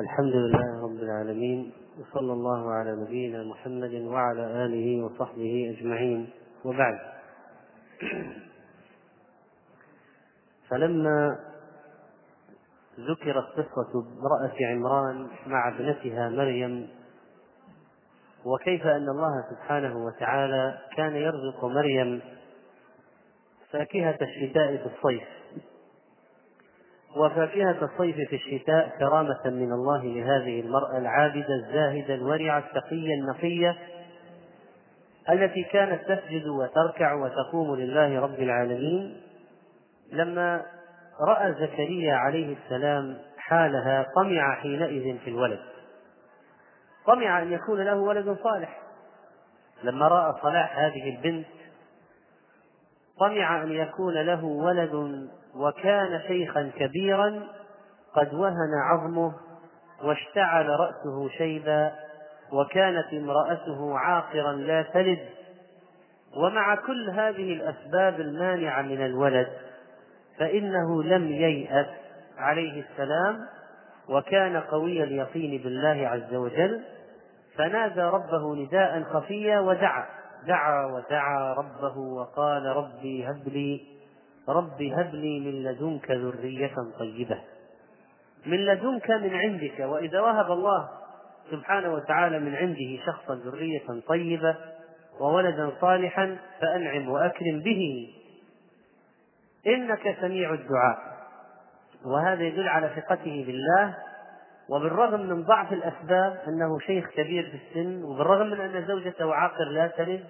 الحمد لله رب العالمين وصلى الله على نبينا محمد وعلى آله وصحبه أجمعين. وبعد. فلما ذكرت قصة امرأة عمران مع ابنتها مريم وكيف أن الله سبحانه وتعالى كان يرزق مريم فاكهة الشتاء في الصيف. وفاكهة الصيف في الشتاء كرامة من الله لهذه المرأة العابدة الزاهدة الورعة التقية النقية التي كانت تسجد وتركع وتقوم لله رب العالمين. لما رأى زكريا عليه السلام حالها طمع حينئذ في الولد. طمع أن يكون له ولد صالح. لما رأى صلاح هذه البنت طمع أن يكون له ولد وكان شيخا كبيرا قد وهن عظمه واشتعل رأسه شيبا وكانت امرأته عاقرا لا تلد. ومع كل هذه الأسباب المانعة من الولد فإنه لم ييأس عليه السلام وكان قوي اليقين بالله عز وجل فنادى ربه نداء خفيا ودعا دعا ودعا ربه وقال ربي هب لي ربي هب لي من لدنك ذرية طيبة. من لدنك من عندك وإذا وهب الله سبحانه وتعالى من عنده شخصا ذرية طيبة وولدا صالحا فأنعم وأكرم به. إنك سميع الدعاء. وهذا يدل على ثقته بالله وبالرغم من ضعف الأسباب أنه شيخ كبير في السن وبالرغم من أن زوجته عاقر لا تلد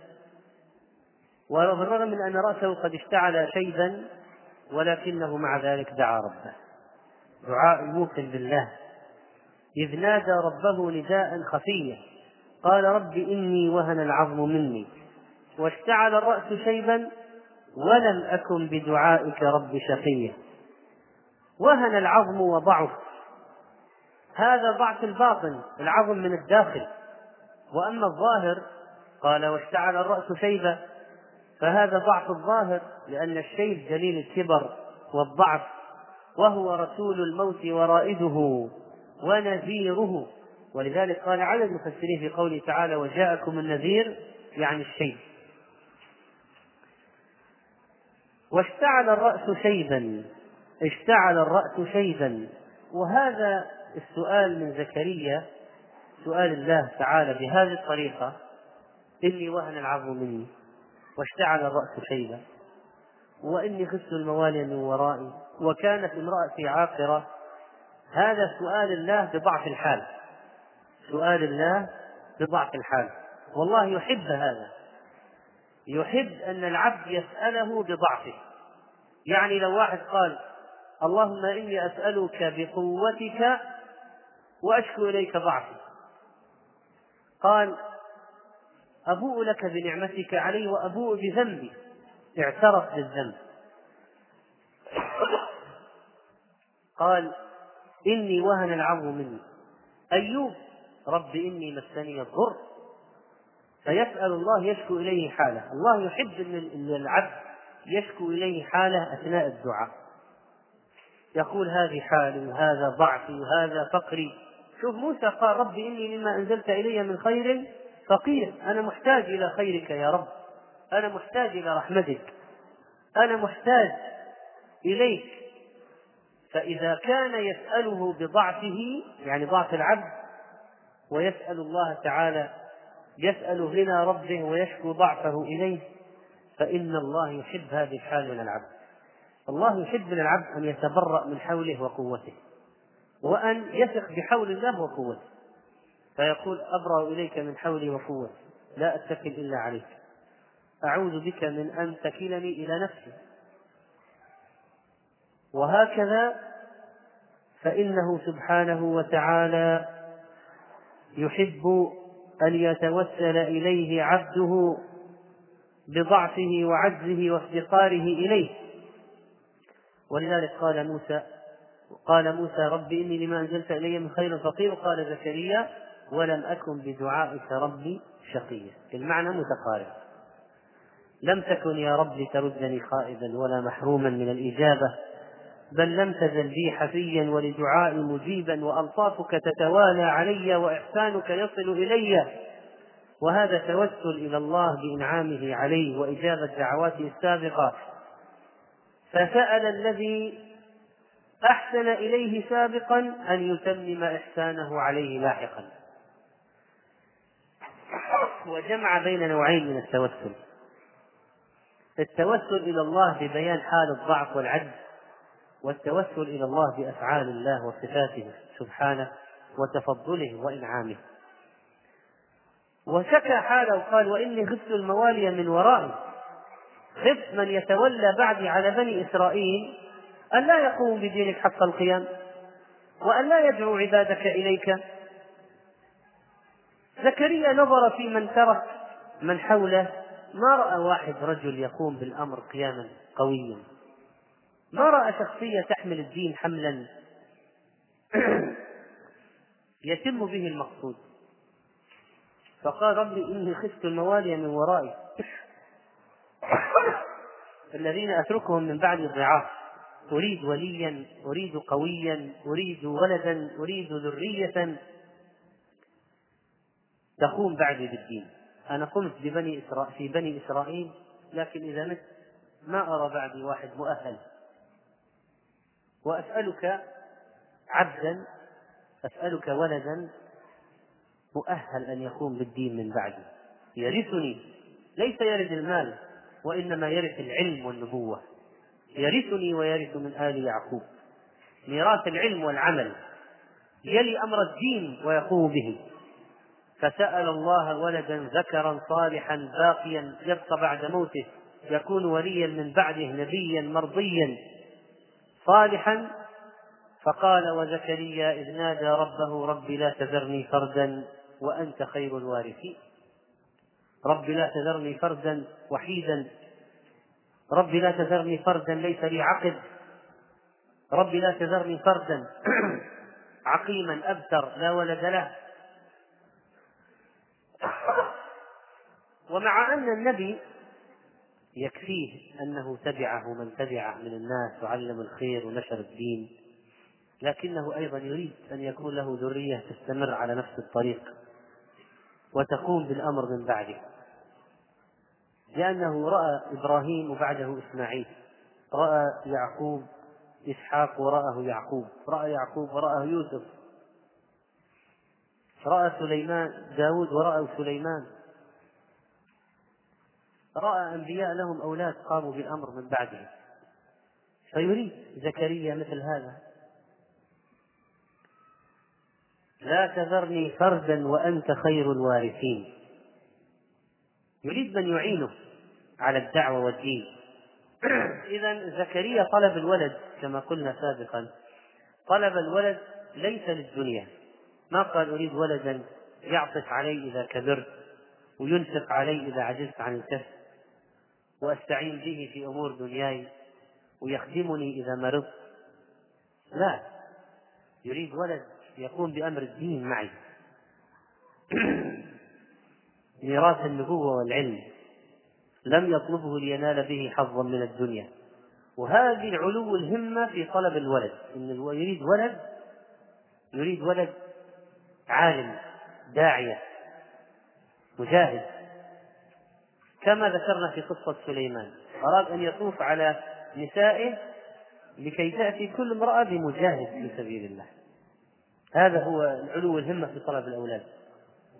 وبالرغم من أن رأسه قد اشتعل شيبا ولكنه مع ذلك دعا ربه. دعاء موقن بالله. إذ نادى ربه نداء خفيا. قال رب إني وهن العظم مني. واشتعل الرأس شيبا ولم أكن بدعائك رب شقيا. وهن العظم وضعف. هذا ضعف الباطن العظم من الداخل. وأما الظاهر قال واشتعل الرأس شيبا فهذا ضعف الظاهر لأن الشيب دليل الكبر والضعف وهو رسول الموت ورائده ونذيره. ولذلك قال علماء المفسرين في قوله تعالى وجاءكم النذير يعني الشيب واشتعل الرأس شيبا اشتعل الرأس شيبا. وهذا السؤال من زكريا سؤال الله تعالى بهذه الطريقة إني وهن العظم مني. واشتعل الرأس شيبا وإني خفت الموالي من ورائي. وكانت امرأتي عاقرة. هذا سؤال الله بضعف الحال. سؤال الله بضعف الحال. والله يحب هذا. يحب أن العبد يسأله بضعفه. يعني لو واحد قال اللهم إني أسألك بقوتك وأشكو إليك ضعفي. قال أبوء لك بنعمتك علي وأبوء بذنبي اعترف بالذنب. قال إني وهن العظم مني. أيوب رب إني مسني الضر. فيسأل الله يشكو إليه حاله. الله يحب أن العبد يشكو إليه حاله أثناء الدعاء. يقول هذه حالي وهذا ضعفي وهذا فقري. شوف موسى قال رب إني مما أنزلت إلي من خير فقير أنا محتاج إلى خيرك يا رب. أنا محتاج إلى رحمتك. أنا محتاج إليك. فإذا كان يسأله بضعفه يعني ضعف العبد ويسأل الله تعالى يسأل غنى ربه ويشكو ضعفه إليه فإن الله يحب هذه الحال من العبد. الله يحب من العبد أن يتبرأ من حوله وقوته وأن يثق بحول الله وقوته. فيقول أبرأ إليك من حولي وقوتي لا أتكل إلا عليك. أعوذ بك من أن تكلني إلى نفسي. وهكذا فإنه سبحانه وتعالى يحب أن يتوسل إليه عبده بضعفه وعجزه وافتقاره إليه. ولذلك قال موسى قال موسى رب إني لما أنزلت إلي من خير فقير قال زكريا ولم أكن بدعائك ربي شقيا. المعنى متقارب. لم تكن يا رب تردني خائبا ولا محروما من الإجابة بل لم تزل بي حفيا ولدعائي مجيبا وألطافك تتوالى علي وإحسانك يصل إلي. وهذا توسل إلى الله بإنعامه عليه وإجابة دعواته السابقة. فسأل الذي أحسن إليه سابقا أن يتمم إحسانه عليه لاحقا. وجمع بين نوعين من التوسل. التوسل إلى الله ببيان حال الضعف والعجز والتوسل إلى الله بأفعال الله وصفاته سبحانه وتفضله وإنعامه. وشكى حاله وقال وإني خفت الموالي من ورائي. خفت من يتولى بعدي على بني إسرائيل أن لا يقوم بدينك حق القيام وأن لا يدعو عبادك إليك زكريا نظر في من ترك من حوله. ما رأى واحد رجل يقوم بالأمر قياما قويا. ما رأى شخصية تحمل الدين حملا. يتم به المقصود. فقال ربي إني خفت الموالي من ورائي. الذين أتركهم من بعد الضعاف. أريد وليا أريد قويا أريد ولدا أريد ذرية. تقوم بعدي بالدين. أنا قمت ببني إسرائيل في بني إسرائيل لكن إذا مت ما أرى بعدي واحد مؤهل. وأسألك عبدا أسألك ولدا مؤهل أن يقوم بالدين من بعدي. يرثني. ليس يرث المال وإنما يرث العلم والنبوة. يرثني ويرث من آل يعقوب. ميراث العلم والعمل. يلي أمر الدين ويقوم به. فسأل الله ولدا ذكرا صالحا باقيا يبقى بعد موته يكون وليا من بعده نبيا مرضيا. صالحا؟ فقال وزكريا إذ نادى ربه رب لا تذرني فردا وأنت خير الوارثين. رب لا تذرني فردا وحيدا. رب لا تذرني فردا ليس لي عقد. رب لا تذرني فردا. عقيما أبتر لا ولد له. ومع أن النبي يكفيه أنه تبعه من تبعه من الناس وعلم الخير ونشر الدين لكنه أيضا يريد أن يكون له ذرية تستمر على نفس الطريق وتقوم بالأمر من بعده. لأنه رأى إبراهيم وبعده إسماعيل رأى يعقوب إسحاق ورآه يعقوب رأى يعقوب ورآه يوسف رأى سليمان داود ورأى سليمان. رأى أنبياء لهم أولاد قاموا بالأمر من بعدهم فيريد زكريا مثل هذا. لا تذرني فردا وأنت خير الوارثين. يريد من يعينه على الدعوة والدين. إذا زكريا طلب الولد كما قلنا سابقا. طلب الولد ليس للدنيا. ما قال أريد ولدا يعطف علي إذا كبرت وينفق علي إذا عجزت عن الكسب. وأستعين به في أمور دنياي ويخدمني إذا مرضت. لا يريد ولد يقوم بأمر الدين معي. ميراث النبوة والعلم لم يطلبه لينال به حظا من الدنيا. وهذه العلو الهمة في طلب الولد إن يريد ولد يريد ولد عالم داعية مجاهد. كما ذكرنا في قصة سليمان. أراد أن يطوف على نسائه لكي تأتي كل امرأة بمجاهد في سبيل الله. هذا هو العلو الهمة في طلب الأولاد.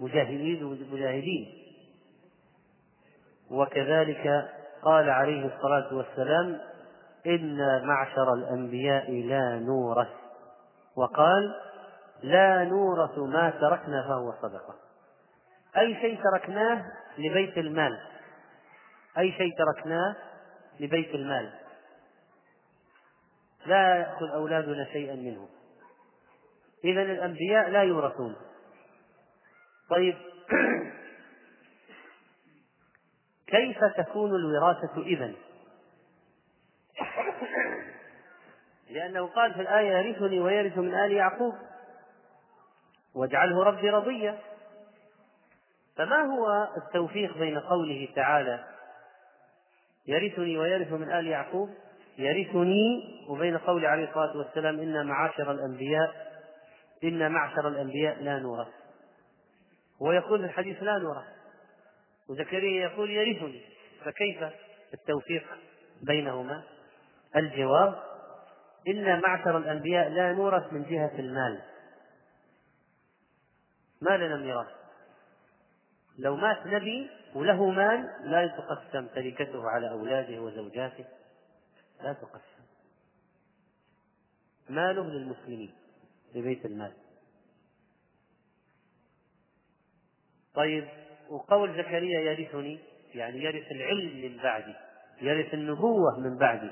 مجاهدين ومجاهدين. وكذلك قال عليه الصلاة والسلام إن معشر الأنبياء لا نورث. وقال لا نورث ما تركنا فهو صدقة. أي شيء تركناه لبيت المال. أي شيء تركناه لبيت المال. لا يأخذ أولادنا شيئا منه. إذا الأنبياء لا يورثون. طيب كيف تكون الوراثة إذا؟ لأنه قال في الآية يرثني ويرث من آل يعقوب. واجعله ربي رضيا. فما هو التوفيق بين قوله تعالى يرثني ويرث من آل يعقوب يرثني وبين قول عليه الصلاة والسلام إن معاشر الأنبياء إن معشر الأنبياء لا نورث. هو يقول في الحديث لا نورث. وزكريا يقول يرثني. فكيف التوفيق بينهما؟ الجواب إن معشر الأنبياء لا نورث من جهة المال. ما لنا ميراث لو مات نبي وله مال لا تقسم تركته على أولاده وزوجاته. لا تقسم. ماله للمسلمين لبيت المال. طيب وقول زكريا يرثني يعني يرث العلم من بعدي يرث النبوة من بعدي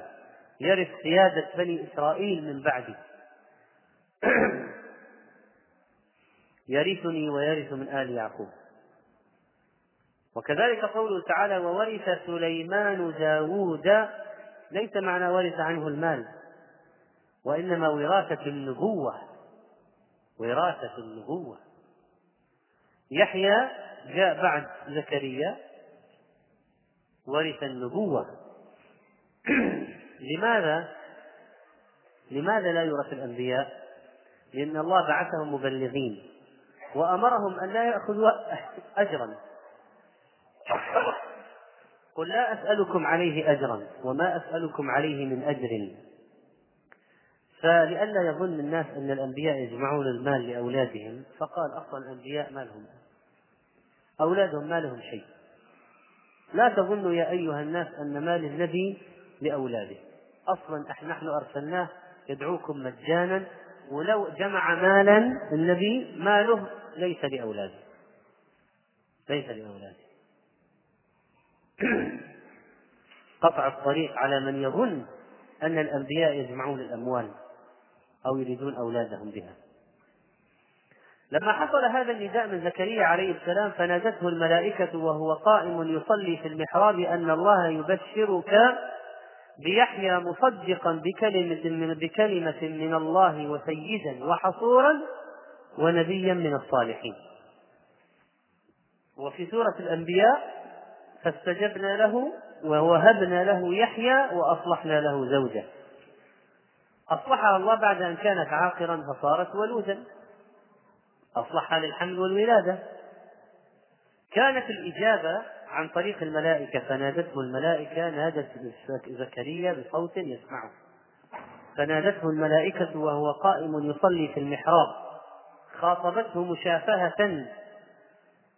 يرث قيادة بني إسرائيل من بعدي. يرثني ويرث من آل يعقوب. وكذلك قوله تعالى وورث سليمان داود ليس معنى ورث عنه المال وإنما وراثة النبوة وراثة النبوة. يحيى جاء بعد زكريا ورث النبوة. لماذا؟ لماذا لا يورث الأنبياء؟ لأن الله بعثهم مبلغين وأمرهم أن لا يأخذوا أجرا. قل لا أسألكم عليه أجرا وما أسألكم عليه من أجر. فلئلا يظن الناس أن الأنبياء يجمعون المال لأولادهم فقال أصلا الأنبياء ما لهم؟ أولادهم ما لهم شيء. لا تظنوا يا أيها الناس أن مال النبي لأولاده. أصلا نحن أرسلناه يدعوكم مجانا ولو جمع مالا النبي ماله ليس لأولاده. ليس لأولاده. قطع الطريق على من يظن أن الأنبياء يجمعون الأموال أو يريدون أولادهم بها لما حصل هذا النداء من زكريا عليه السلام فنادته الملائكة وهو قائم يصلي في المحراب أن الله يبشرك بيحيى مصدقا بكلمة من بكلمة من الله وسيدا وحصورا ونبيا من الصالحين. وفي سورة الأنبياء فاستجبنا له ووهبنا له يحيى وأصلحنا له زوجه. أصلحها الله بعد أن كانت عاقرا فصارت ولودا. أصلحها للحمل والولادة. كانت الإجابة عن طريق الملائكة فنادته الملائكة نادت زكريا بصوت يسمعه فنادته الملائكة وهو قائم يصلي في المحراب خاطبته مشافهة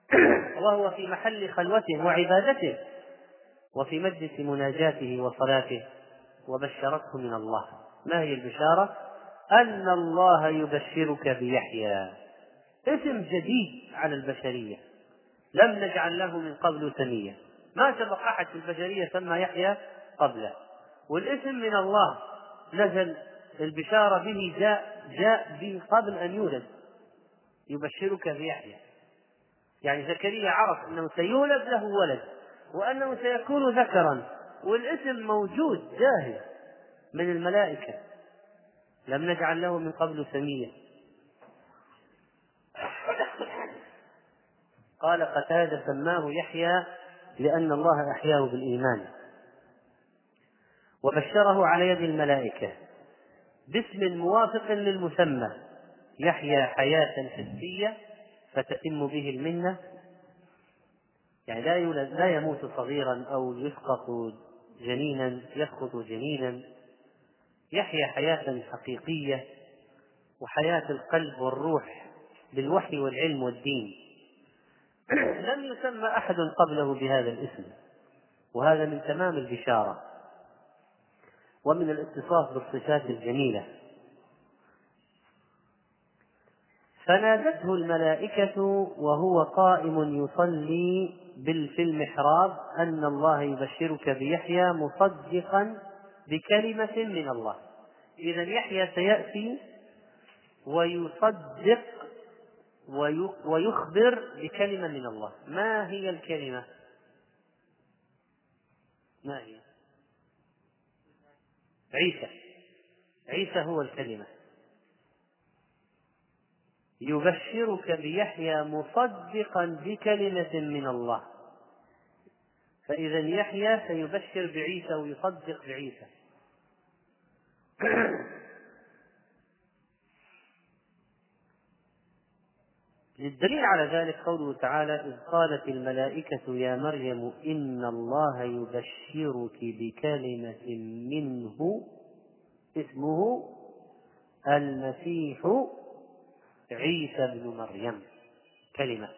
وهو في محل خلوته وعبادته وفي مجلس مناجاته وصلاته وبشرته من الله. ما هي البشارة؟ أن الله يبشرك بيحيى. اسم جديد على البشرية. لم نجعل له من قبل سميا ما سبق أحد في البشرية سمى يحيى قبله. والاسم من الله. نزل البشارة به جاء جاء به قبل أن يولد. يبشرك بيحيى. يعني زكريا عرف أنه سيولد له ولد وأنه سيكون ذكرا والاسم موجود جاهز من الملائكة. لم نجعل له من قبل سميا قال قتادة سماه يحيى لأن الله أحياه بالإيمان. وبشره على يد الملائكة. باسم موافق للمسمى. يحيى حياة حسية. فتتم به المنة. يعني لا يولد لا يموت صغيرا أو يسقط جنينا يسقط جنينا. يحيا حياة حقيقية وحياة القلب والروح بالوحي والعلم والدين. لم يسمى أحد قبله بهذا الاسم وهذا من تمام البشارة. ومن الاتصاف بالصفات الجميلة. فنادته الملائكة وهو قائم يصلي في المحراب أن الله يبشرك بيحيى مصدقا بكلمة من الله. إذا يحيى سيأتي ويصدق ويخبر بكلمة من الله. ما هي الكلمة؟ ما هي؟ عيسى. عيسى هو الكلمة. يبشرك بيحيى مصدقا بكلمة من الله. فإذا يحيى سيبشر بعيسى ويصدق بعيسى. للدليل على ذلك قوله تعالى إذ قالت الملائكة يا مريم إن الله يبشرك بكلمة منه اسمه المسيح عيسى بن مريم. كلمة.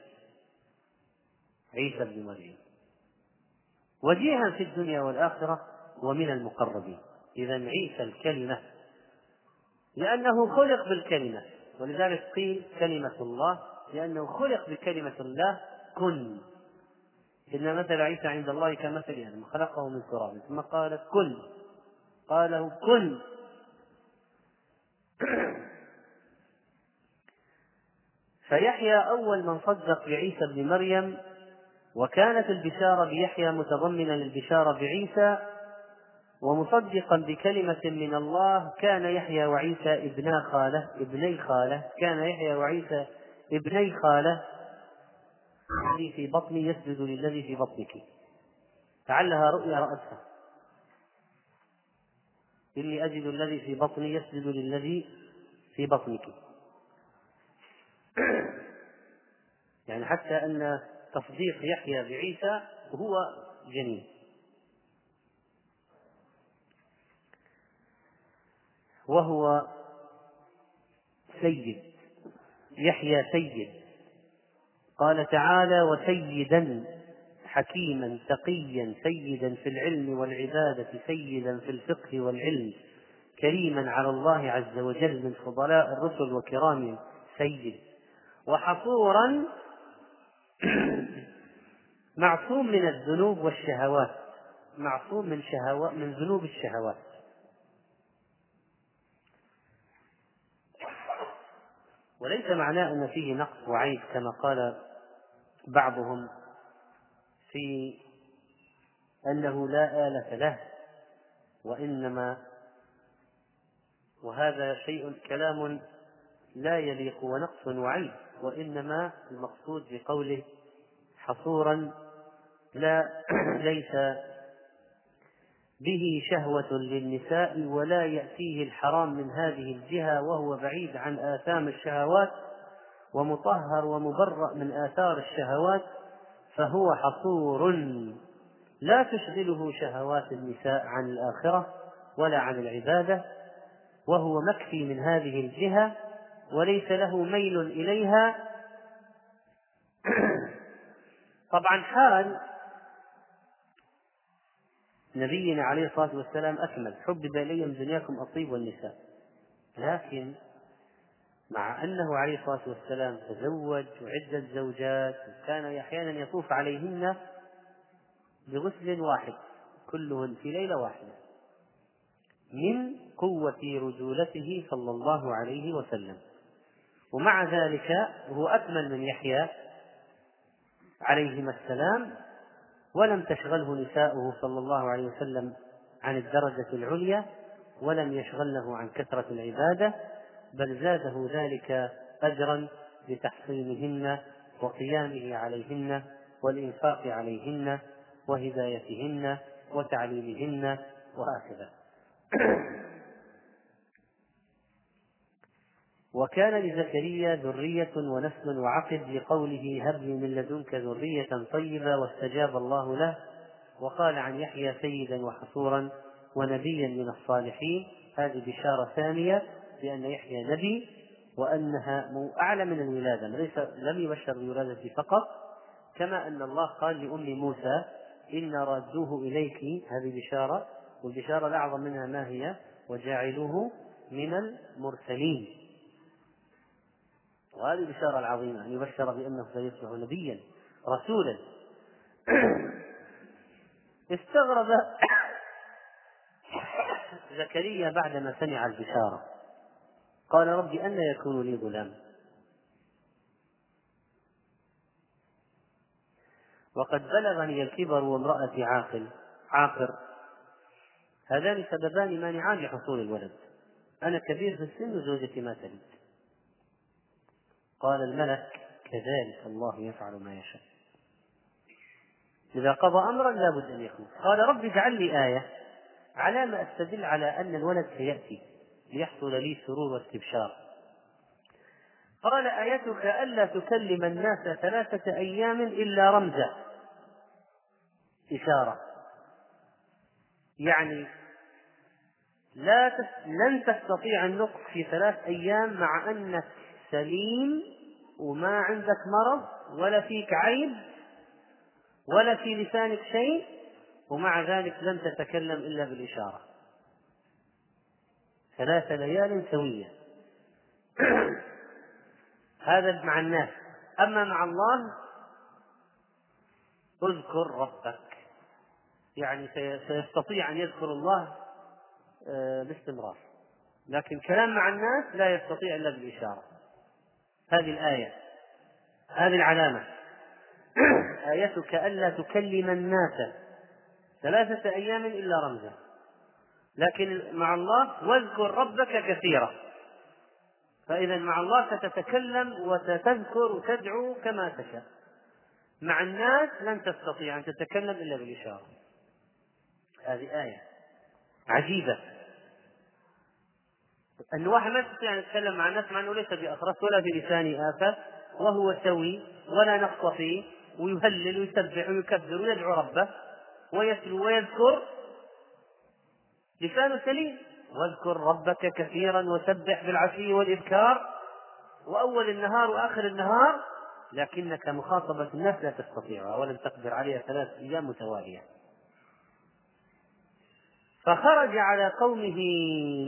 عيسى بن مريم. وجيها في الدنيا والآخرة ومن المقربين. إذا عيسى الكلمة لأنه خلق بالكلمة. ولذلك قيل كلمة الله لأنه خلق بكلمة الله كن. إن مثل عيسى عند الله كمثل آدم خلقه من تراب. ثم قال كن. قال له كن. فيحيى أول من صدق بعيسى بن مريم وكانت البشارة بيحيى متضمنة للبشارة بعيسى ومصدقا بكلمة من الله كان يحيى وعيسى ابنا خالة ابني خالة كان يحيى وعيسى ابني خالة الذي في بطني يسجد للذي في بطنك. لعلها رؤيا رأتها إني أجد الذي في بطني يسجد للذي في بطنك. يعني حتى أن تصديق يحيى بعيسى هو جنين. وهو سيد يحيى سيد. قال تعالى وسيدا حكيما تقيا سيدا في العلم والعبادة سيدا في الفقه والعلم كريما على الله عز وجل من فضلاء الرسل وكرامهم سيد. وحصورا معصوم من الذنوب والشهوات. معصوم من شهوات من ذنوب الشهوات. وليس معناه أن فيه نقص وعيب كما قال بعضهم في أنه لا آلة له وإنما وهذا شيء كلام لا يليق ونقص وعيب وإنما المقصود بقوله حصورا لا ليس به شهوة للنساء ولا يأتيه الحرام من هذه الجهة وهو بعيد عن آثام الشهوات ومطهر ومبرأ من آثار الشهوات فهو حصور لا تشغله شهوات النساء عن الآخرة ولا عن العبادة وهو مكفي من هذه الجهة وليس له ميل إليها. طبعا حال نبينا عليه الصلاة والسلام أكمل. حبب إلي من دنياكم الطيب والنساء. لكن مع أنه عليه الصلاة والسلام تزوج وعدة زوجات وكان أحيانا يطوف عليهن بغسل واحد كلهن في ليلة واحدة من قوة رجولته صلى الله عليه وسلم. ومع ذلك هو أكمل من يحيى عليهما السلام ولم تشغله نساؤه صلى الله عليه وسلم عن الدرجة العليا ولم يشغلنه عن كثرة العبادة بل زاده ذلك أجرا لتحصينهن وقيامه عليهن والإنفاق عليهن وهدايتهن وتعليمهن وهكذا. وكان لزكريا ذرية ونسل وعقد لقوله هب لي من لدنك ذرية طيبة واستجاب الله له وقال عن يحيى سيدا وحصورا ونبيا من الصالحين. هذه بشارة ثانية بأن يحيى نبي وأنها أعلى من الولادة ليس لم يبشر بالولادة فقط كما أن الله قال لأم موسى إن رادوه إليك. هذه بشارة والبشارة الأعظم منها ما هي؟ وجاعلوه من المرسلين. وهذه البشارة العظيمة أن يبشر بأنه سيصبح نبيا رسولا. استغرب زكريا بعدما سمع البشارة. قال رب أن يكون لي غلام. وقد بلغني الكبر وامرأتي عاقل عاقر. هذان سببان مانعان لحصول الولد. أنا كبير في السن وزوجتي ما تلد. قال الملك كذلك الله يفعل ما يشاء. إذا قضى أمرا لا بد أن يكون قال رب اجعل لي آية على ما أستدل على أن الولد سيأتي ليحصل لي سرور واستبشار. قال آيتك ألا تكلم الناس ثلاثة أيام إلا رمزا. إشارة. يعني لا تس... لن تستطيع النطق في ثلاث أيام مع أنك سليم وما عندك مرض ولا فيك عيب ولا في لسانك شيء ومع ذلك لن تتكلم إلا بالإشارة. ثلاث ليال سوية. هذا مع الناس. أما مع الله اذكر ربك. يعني سيستطيع أن يذكر الله آه، باستمرار. لكن كلام مع الناس لا يستطيع إلا بالإشارة. هذه الآية هذه العلامة. آيتك ألا تكلم الناس. ثلاثة أيام إلا رمزا. لكن مع الله واذكر ربك كثيرا. فإذا مع الله ستتكلم وستذكر وتدعو كما تشاء. مع الناس لن تستطيع أن تتكلم إلا بالإشارة. هذه آية عجيبة. أن واحد ما يستطيع أن يتكلم مع الناس مع أنه ليس بأخرس ولا بلسان آفة وهو سوي ولا نقص فيه ويهلل ويسبح ويكبر ويدعو ربه ويتلو ويذكر. لسانه سليم. واذكر ربك كثيرا وسبح بالعشي والإذكار وأول النهار وآخر النهار لكنك مخاطبة الناس لا تستطيعها ولن تقدر عليها ثلاث أيام متوالية. فخرج على قومه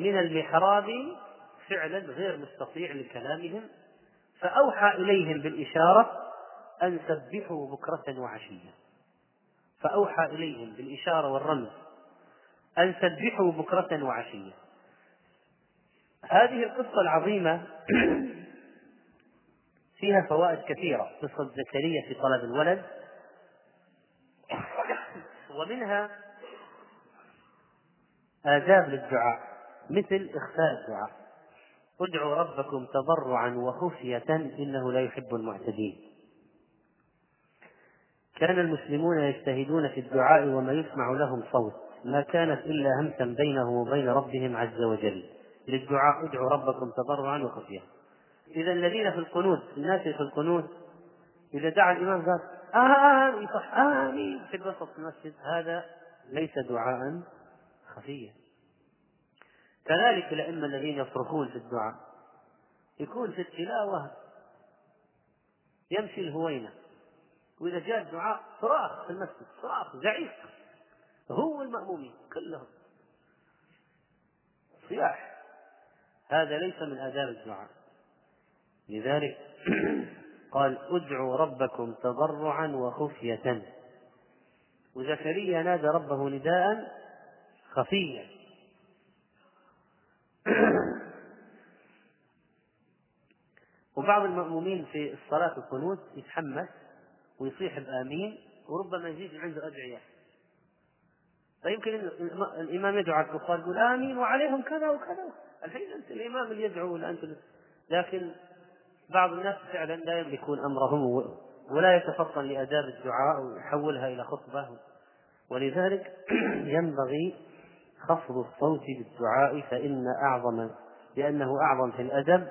من المحراب فعلا غير مستطيع لكلامهم فأوحى إليهم بالإشارة أن سبحوا بكرة وعشية. فأوحى إليهم بالإشارة والرمز أن سبحوا بكرة وعشية. هذه القصة العظيمة فيها فوائد كثيرة قصة زكريا في طلب الولد. ومنها آداب للدعاء مثل إخفاء الدعاء. ادعوا ربكم تضرعا وخفية إنه لا يحب المعتدين. كان المسلمون يجتهدون في الدعاء وما يسمع لهم صوت ما كانت إلا همسا بينهم وبين ربهم عز وجل. للدعاء ادعوا ربكم تضرعا وخفية. إذا الذين في القنوت الناس في القنوت إذا دعا الإمام قال آمين صح آمين في الوسط المسجد. هذا ليس دعاء خفية. كذلك الأئمة الذين يصرخون في الدعاء. يكون في التلاوة يمشي الهوينة. وإذا جاء الدعاء صراخ في المسجد صراخ زعيق. هو المأمومين كلهم. صياح. هذا ليس من آداب الدعاء. لذلك قال ادعوا ربكم تضرعا وخفية. وزكريا نادى ربه نداء خفيا وبعض المأمومين في الصلاة القنوت يتحمس ويصيح بآمين وربما يزيد عنده أدعية. فيمكن الإمام يدعو على الكفار يقول آمين وعليهم كذا وكذا. الحين أنت الإمام اللي يدعو ولا أنت لكن بعض الناس فعلا لا يملكون أمرهم ولا يتفطن لآداب الدعاء ويحولها إلى خطبة. ولذلك ينبغي خفض الصوت بالدعاء فإن أعظم لأنه أعظم في الأدب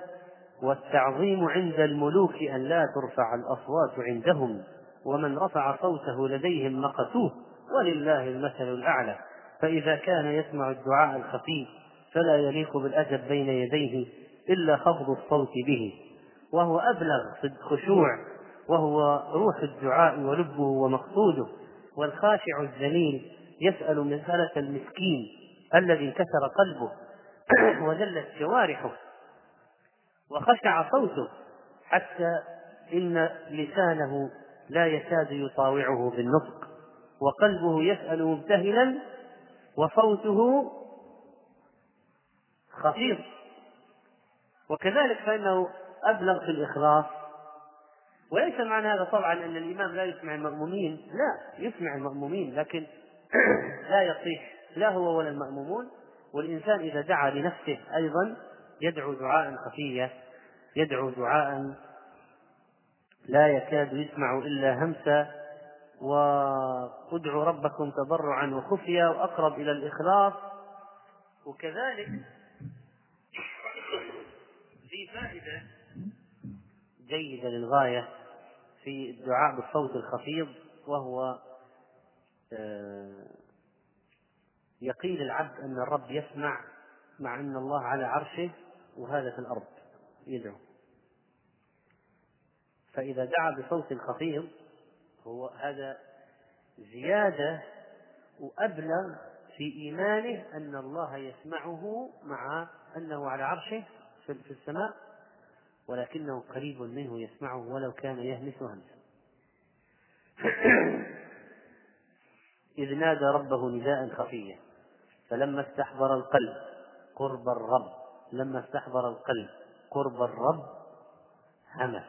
والتعظيم عند الملوك أن لا ترفع الأصوات عندهم ومن رفع صوته لديهم مقتوه ولله المثل الأعلى. فإذا كان يسمع الدعاء الخفي فلا يليق بالأدب بين يديه إلا خفض الصوت به. وهو أبلغ في الخشوع وهو روح الدعاء ولبه ومقصوده. والخاشع الذليل يسأل مسألة المسكين الذي انكسر قلبه وذلت جوارحه وخشع صوته حتى إن لسانه لا يكاد يطاوعه بالنطق. وقلبه يسأل مبتهلا وصوته خفيف. وكذلك فإنه أبلغ في الإخلاص. وليس معنى هذا طبعا أن الإمام لا يسمع المأمومين. لا يسمع المأمومين لكن لا يصيح. لا هو ولا المأمومون والإنسان إذا دعا لنفسه أيضا يدعو دعاء خفية يدعو دعاء لا يكاد يسمع إلا همس وادعوا ربكم تضرعا وخفيا وأقرب إلى الإخلاص. وكذلك في فائدة جيدة للغاية في الدعاء بالصوت الخفيض وهو آه، يقين العبد أن الرب يسمع مع أن الله على عرشه وهذا في الأرض يدعو. فإذا دعا بصوت خفيض هو هذا زيادة وأبلغ في إيمانه أن الله يسمعه مع أنه على عرشه في السماء ولكنه قريب منه يسمعه ولو كان يهمس همسا. إذ نادى ربه نداء خفيا. فلما استحضر القلب قرب الرب لما استحضر القلب قرب الرب همس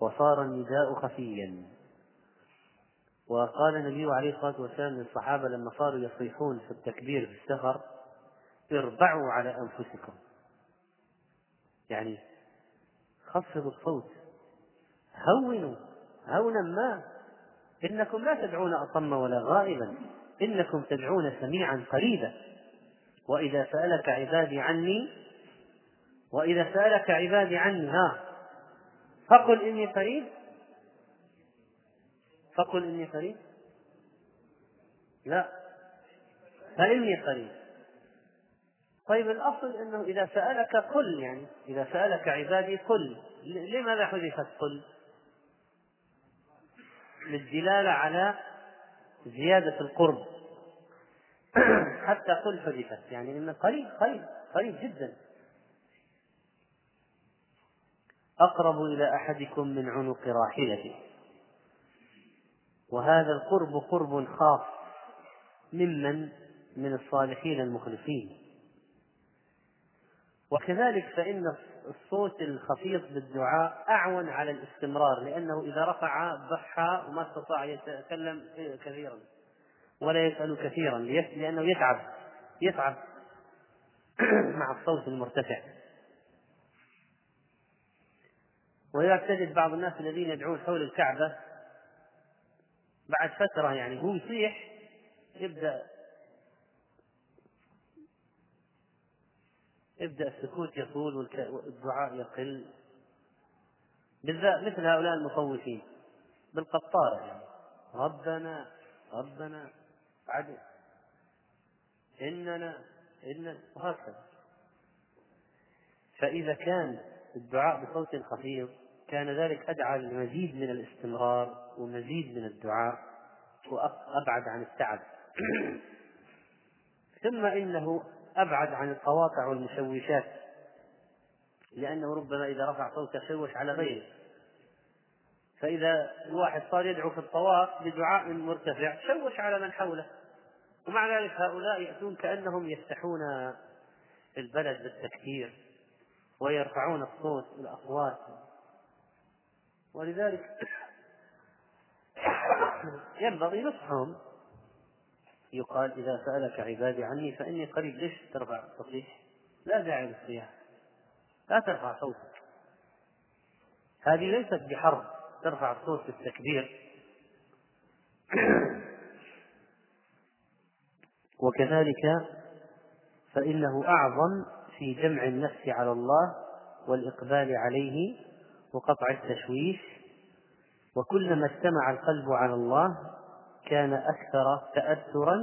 وصار النداء خفيا. وقال النبي عليه الصلاة والسلام للصحابة لما صاروا يصيحون في التكبير في السفر اربعوا على أنفسكم. يعني خفضوا الصوت. هونوا هونا ما. إنكم لا تدعون أصم ولا غائبا. إنكم تدعون سميعا قريبا. وإذا سألك عبادي عني وإذا سألك عبادي عني ها فقل إني قريب. فقل إني قريب. لا فإني قريب. طيب الأصل أنه إذا سألك قل يعني إذا سألك عبادي قل. لماذا حذفت قل؟ للدلالة على زيادة القرب. حتى قل حذفت يعني إن قريب قريب قريب جدا. أقرب إلى أحدكم من عنق راحلته. وهذا القرب قرب خاص ممن من الصالحين المخلصين. وكذلك فإن الصوت الخفيض بالدعاء أعون على الاستمرار لأنه إذا رفع ضحى وما استطاع يتكلم كثيرا ولا يسأل كثيرا لأنه يتعب يتعب مع الصوت المرتفع. ولذا تجد بعض الناس الذين يدعون حول الكعبة بعد فترة يعني هو يصيح يبدأ يبدأ السكوت يطول والدعاء يقل. بالذات مثل هؤلاء المطوفين بالقطارة يعني. ربنا ربنا عدل. إننا إن وهكذا. فإذا كان الدعاء بصوت خفيض كان ذلك أدعى لمزيد من الاستمرار ومزيد من الدعاء وأبعد عن التعب. ثم إنه أبعد عن القواطع والمشوشات لأنه ربما إذا رفع صوته شوش على غيره. فإذا الواحد صار يدعو في الطواف بدعاء مرتفع شوش على من حوله. ومع ذلك هؤلاء يأتون كأنهم يفتحون البلد بالتكبير ويرفعون الصوت الأصوات ولذلك ينبغي نصحهم يقال إذا سألك عبادي عني فإني قريب. ليش ترفع التصريح لا داعي للصياح لا ترفع صوتك. هذه ليست بحرب ترفع الصوت في التكبير. وكذلك فإنه أعظم في جمع النفس على الله والإقبال عليه وقطع التشويش. وكلما اجتمع القلب على الله كان أكثر تأثرا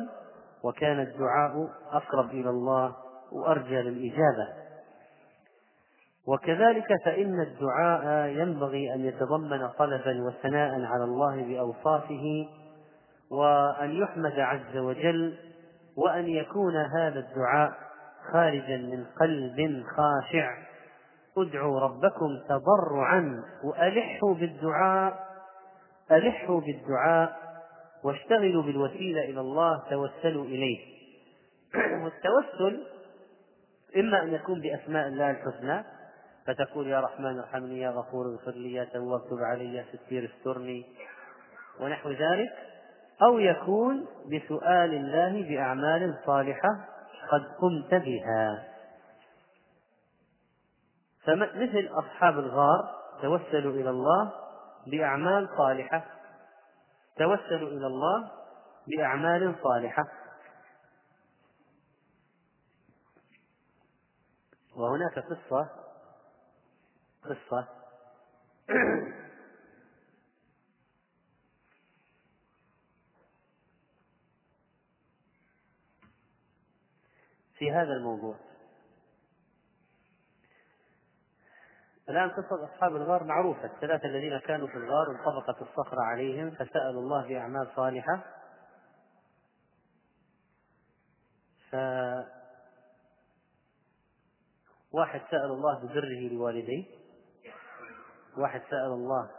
وكان الدعاء أقرب إلى الله وأرجى للإجابة. وكذلك فإن الدعاء ينبغي أن يتضمن طلبا وثناء على الله بأوصافه وأن يحمد عز وجل وأن يكون هذا الدعاء خارجا من قلب خاشع. ادعوا ربكم تضرعا وألحوا بالدعاء ألحوا بالدعاء واشتغلوا بالوسيلة إلى الله توسلوا إليه. والتوسل إما أن يكون بأسماء الله الحسنى فتقول يا رحمن ارحمني يا غفور اغفر لي يا تواب تب علي يا ستير استرني ونحو ذلك. أو يكون بسؤال الله بأعمال صالحة قد قمت بها. فمثل أصحاب الغار توسلوا إلى الله بأعمال صالحة توسلوا إلى الله بأعمال صالحة. وهناك قصة قصة. في هذا الموضوع. الآن قصة أصحاب الغار معروفة. الثلاثة الذين كانوا في الغار انطبقت الصخرة عليهم فسألوا الله بأعمال صالحة. ف واحد سأل الله ببره لوالديه. واحد سأل الله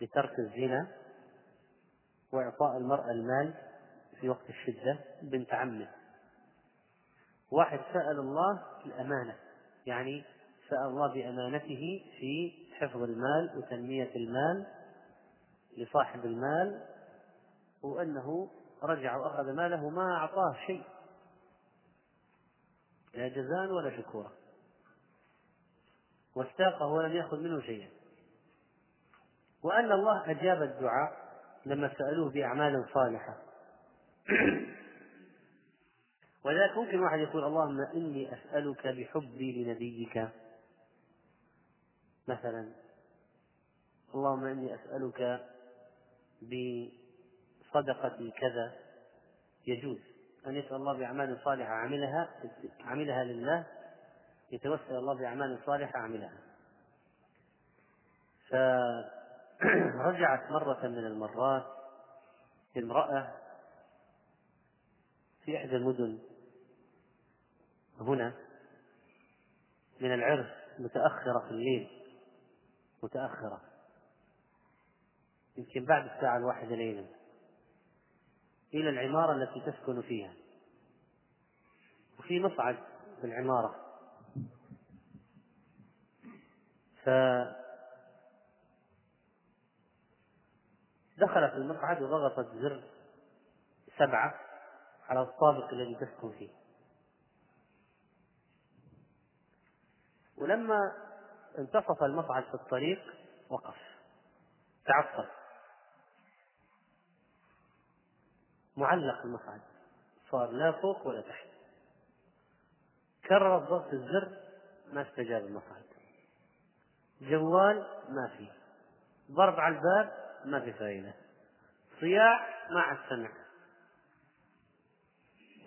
بترك الزنا وإعطاء المرأة المال في وقت الشدة بنت عمه. واحد سأل الله الأمانة يعني الله بأمانته في حفظ المال وتنمية المال لصاحب المال وأنه رجع وأخذ ماله ما أعطاه شيء لا جزاء ولا شكورا. واستاقه ولم يأخذ منه شيئا. وأن الله أجاب الدعاء لما سألوه بأعمال صالحة. ولذلك ممكن واحد يقول اللهم إني أسألك بحبي لنبيك. مثلا اللهم إني أسألك بصدقة كذا يجوز. أن يسأل الله بأعمال صالحة عملها عملها لله يتوسل الله بأعمال صالحة عملها فرجعت مرة من المرات امرأة في إحدى المدن هنا من العرس متأخرة في الليل. متأخرة. يمكن بعد الساعة الواحدة ليلا إلى العمارة التي تسكن فيها. وفي مصعد في العمارة. ف دخلت المقعد وضغطت زر سبعة على الطابق الذي تسكن فيه. ولما انتصف المقعد في الطريق وقف. تعطل معلق المقعد صار لا فوق ولا تحت. كرر ضغط الزر ما استجاب المقعد جوال ما في ضرب على الباب ما في فائدة. صياح ما عاد سمع.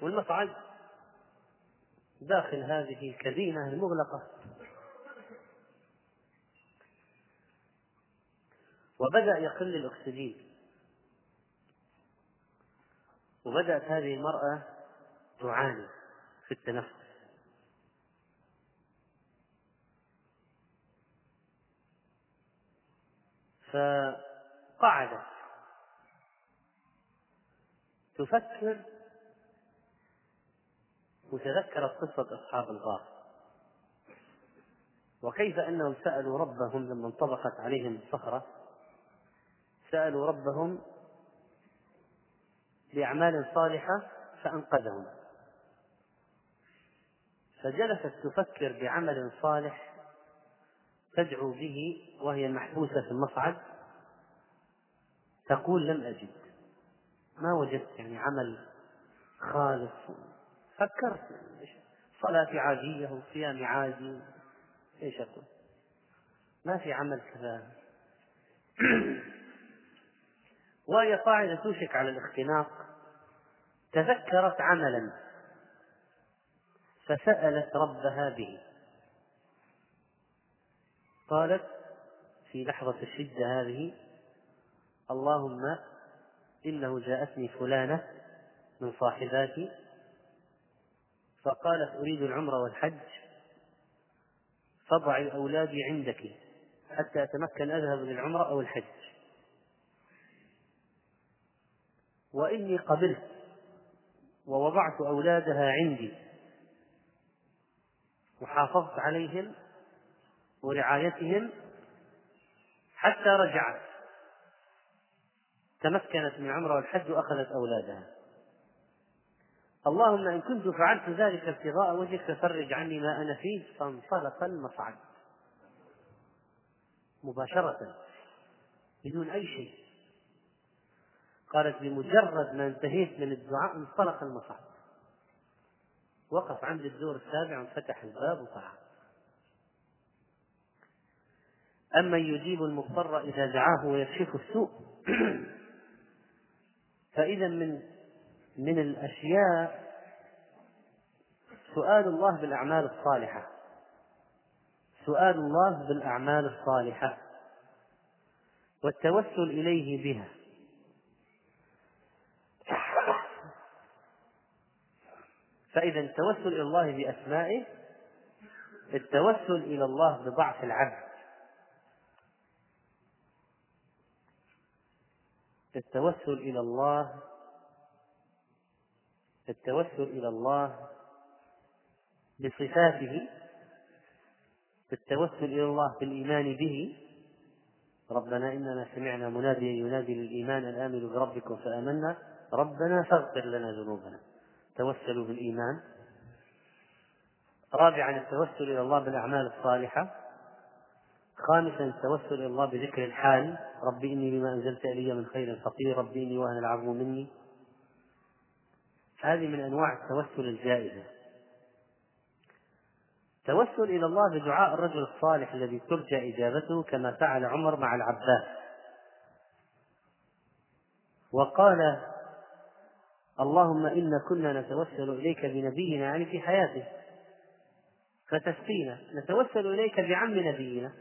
والمقعد داخل هذه الكابينة المغلقة. وبدأ يقل الأكسجين. وبدأت هذه المرأة تعاني في التنفس. فقعدت تفكر وتذكرت قصة أصحاب الغار. وكيف أنهم سألوا ربهم لما انطبقت عليهم الصخرة؟ سألوا ربهم بأعمال صالحة فأنقذهم. فجلست تفكر بعمل صالح تدعو به وهي محبوسة في المصعد تقول لم أجد. ما وجدت يعني عمل خالص. فكرت صلاة عادية وصيام عادي. إيش أقول؟ ما في عمل كذا. وهي قاعدة توشك على الاختناق. تذكرت عملا فسألت ربها به قالت في لحظة الشدة هذه اللهم إنه جاءتني فلانة من صاحباتي. فقالت أريد العمر والحج فضعي أولادي عندك حتى أتمكن أذهب للعمرة أو الحج. وإني قبلت ووضعت أولادها عندي وحافظت عليهم ورعايتهم حتى رجعت. تمكنت من عمره والحج وأخذت أولادها. اللهم إن كنت فعلت ذلك ابتغاء وجهك ففرج عني ما أنا فيه. فانطلق المصعد مباشرة بدون أي شيء. قالت بمجرد ما انتهيت من الدعاء انطلق المصعد وقف عند الدور السابع وانفتح الباب وصعد أما يجيب المضطر إذا دعاه ويكشف السوء. فإذا من من الأشياء سؤال الله بالأعمال الصالحة. سؤال الله بالأعمال الصالحة. والتوسل إليه بها. فإذا التوسل إلى الله بأسمائه التوسل إلى الله بضعف العبد. التوسل إلى الله التوسل إلى الله بصفاته التوسل إلى الله بالإيمان به. ربنا إننا سمعنا مناديا ينادي للإيمان آمنوا بربكم فآمنا. ربنا فاغفر لنا ذنوبنا. توسلوا بالإيمان. رابعا التوسل إلى الله بالأعمال الصالحة. خامسا التوسل إلى الله بذكر الحال. ربي إني بما أنزلت إلي من خير فقير. ربي إني وهن العظم مني. هذه من أنواع التوسل الجائزة. توسل إلى الله بدعاء الرجل الصالح الذي ترجى إجابته كما فعل عمر مع العباس. وقال اللهم إنا كنا نتوسل إليك بنبينا يعني في حياته. فتسقينا. نتوسل إليك بعم نبينا.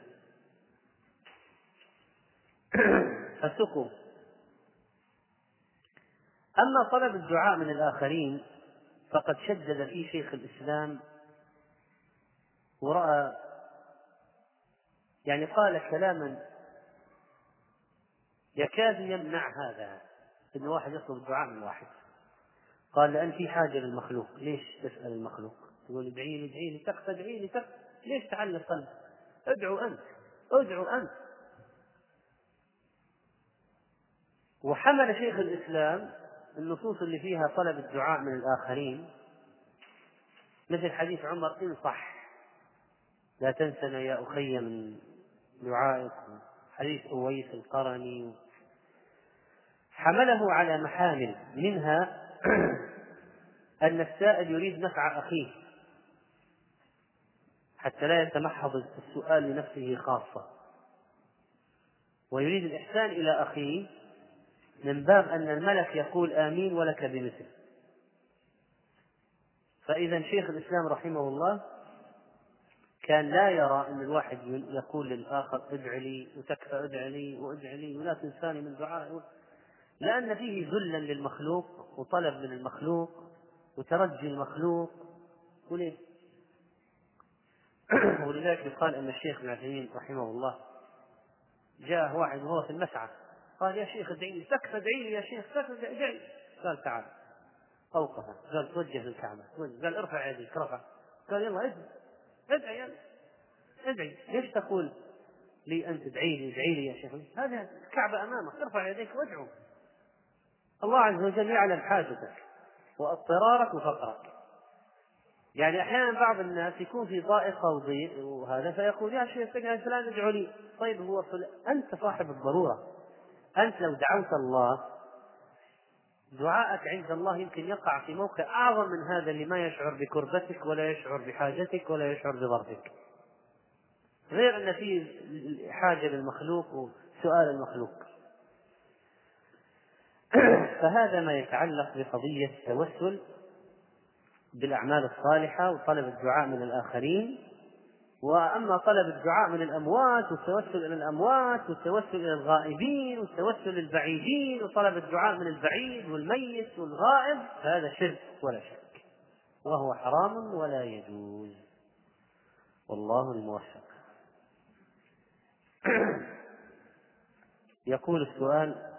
فسقوا أما طلب الدعاء من الآخرين فقد شدد فيه شيخ الإسلام ورأى يعني قال كلاما يكاد يمنع هذا أن واحد يطلب الدعاء من واحد. قال لأن في حاجة للمخلوق. ليش تسأل المخلوق؟ تقول ادعي لي ادعي لي تكفى ادعي لي تكفى ليش تعلق قلبك؟ ادعو أنت ادعو أنت. وحمل شيخ الإسلام النصوص اللي فيها طلب الدعاء من الآخرين. مثل حديث عمر انصح لا تنسنا يا أخي من دعائك. حديث أويس القرني. حمله على محامل منها أن السائل يريد نفع أخيه حتى لا يتمحض السؤال لنفسه خاصة. ويريد الإحسان إلى أخيه من باب أن الملك يقول آمين ولك بمثل. فإذا شيخ الإسلام رحمه الله كان لا يرى أن الواحد يقول للآخر ادع لي وتكفى ادع لي وادع لي ولا تنساني من دعائي. لأن فيه ذلا للمخلوق وطلب من المخلوق وترجي المخلوق. وليه؟ ولذلك يقال أن الشيخ ابن عثيمين رحمه الله جاء واحد وهو في المسعى. قال يا شيخ ادعي لي تكفى ادعي لي يا شيخ تكفى ادعي قال تعال. أوقفه. قال توجه للكعبة. قال ارفع يديك رفع. قال يلا ادعي. ادعي ادعي. ليش تقول لي أنت ادعي لي ادعي لي يا شيخ؟ هذا الكعبة أمامك. ارفع يديك وادعو. الله عز وجل يعلم حاجتك واضطرارك وفقرك. يعني أحيانا بعض الناس يكون في ضائقه وضيق وهذا فيقول يا شيخ فلان ادعو لي. طيب هو فلان أنت صاحب الضرورة. أنت لو دعوت الله دعاءك عند الله يمكن يقع في موقع أعظم من هذا اللي ما يشعر بكربتك ولا يشعر بحاجتك ولا يشعر بضربك. غير أن في حاجة للمخلوق وسؤال المخلوق. فهذا ما يتعلق بقضية التوسل بالأعمال الصالحة وطلب الدعاء من الآخرين. وأما طلب الدعاء من الأموات والتوسل إلى الأموات والتوسل إلى الغائبين والتوسل البعيدين وطلب الدعاء من البعيد والميت والغائب فهذا شرك ولا شك. وهو حرام ولا يجوز. والله الموفق. يقول السؤال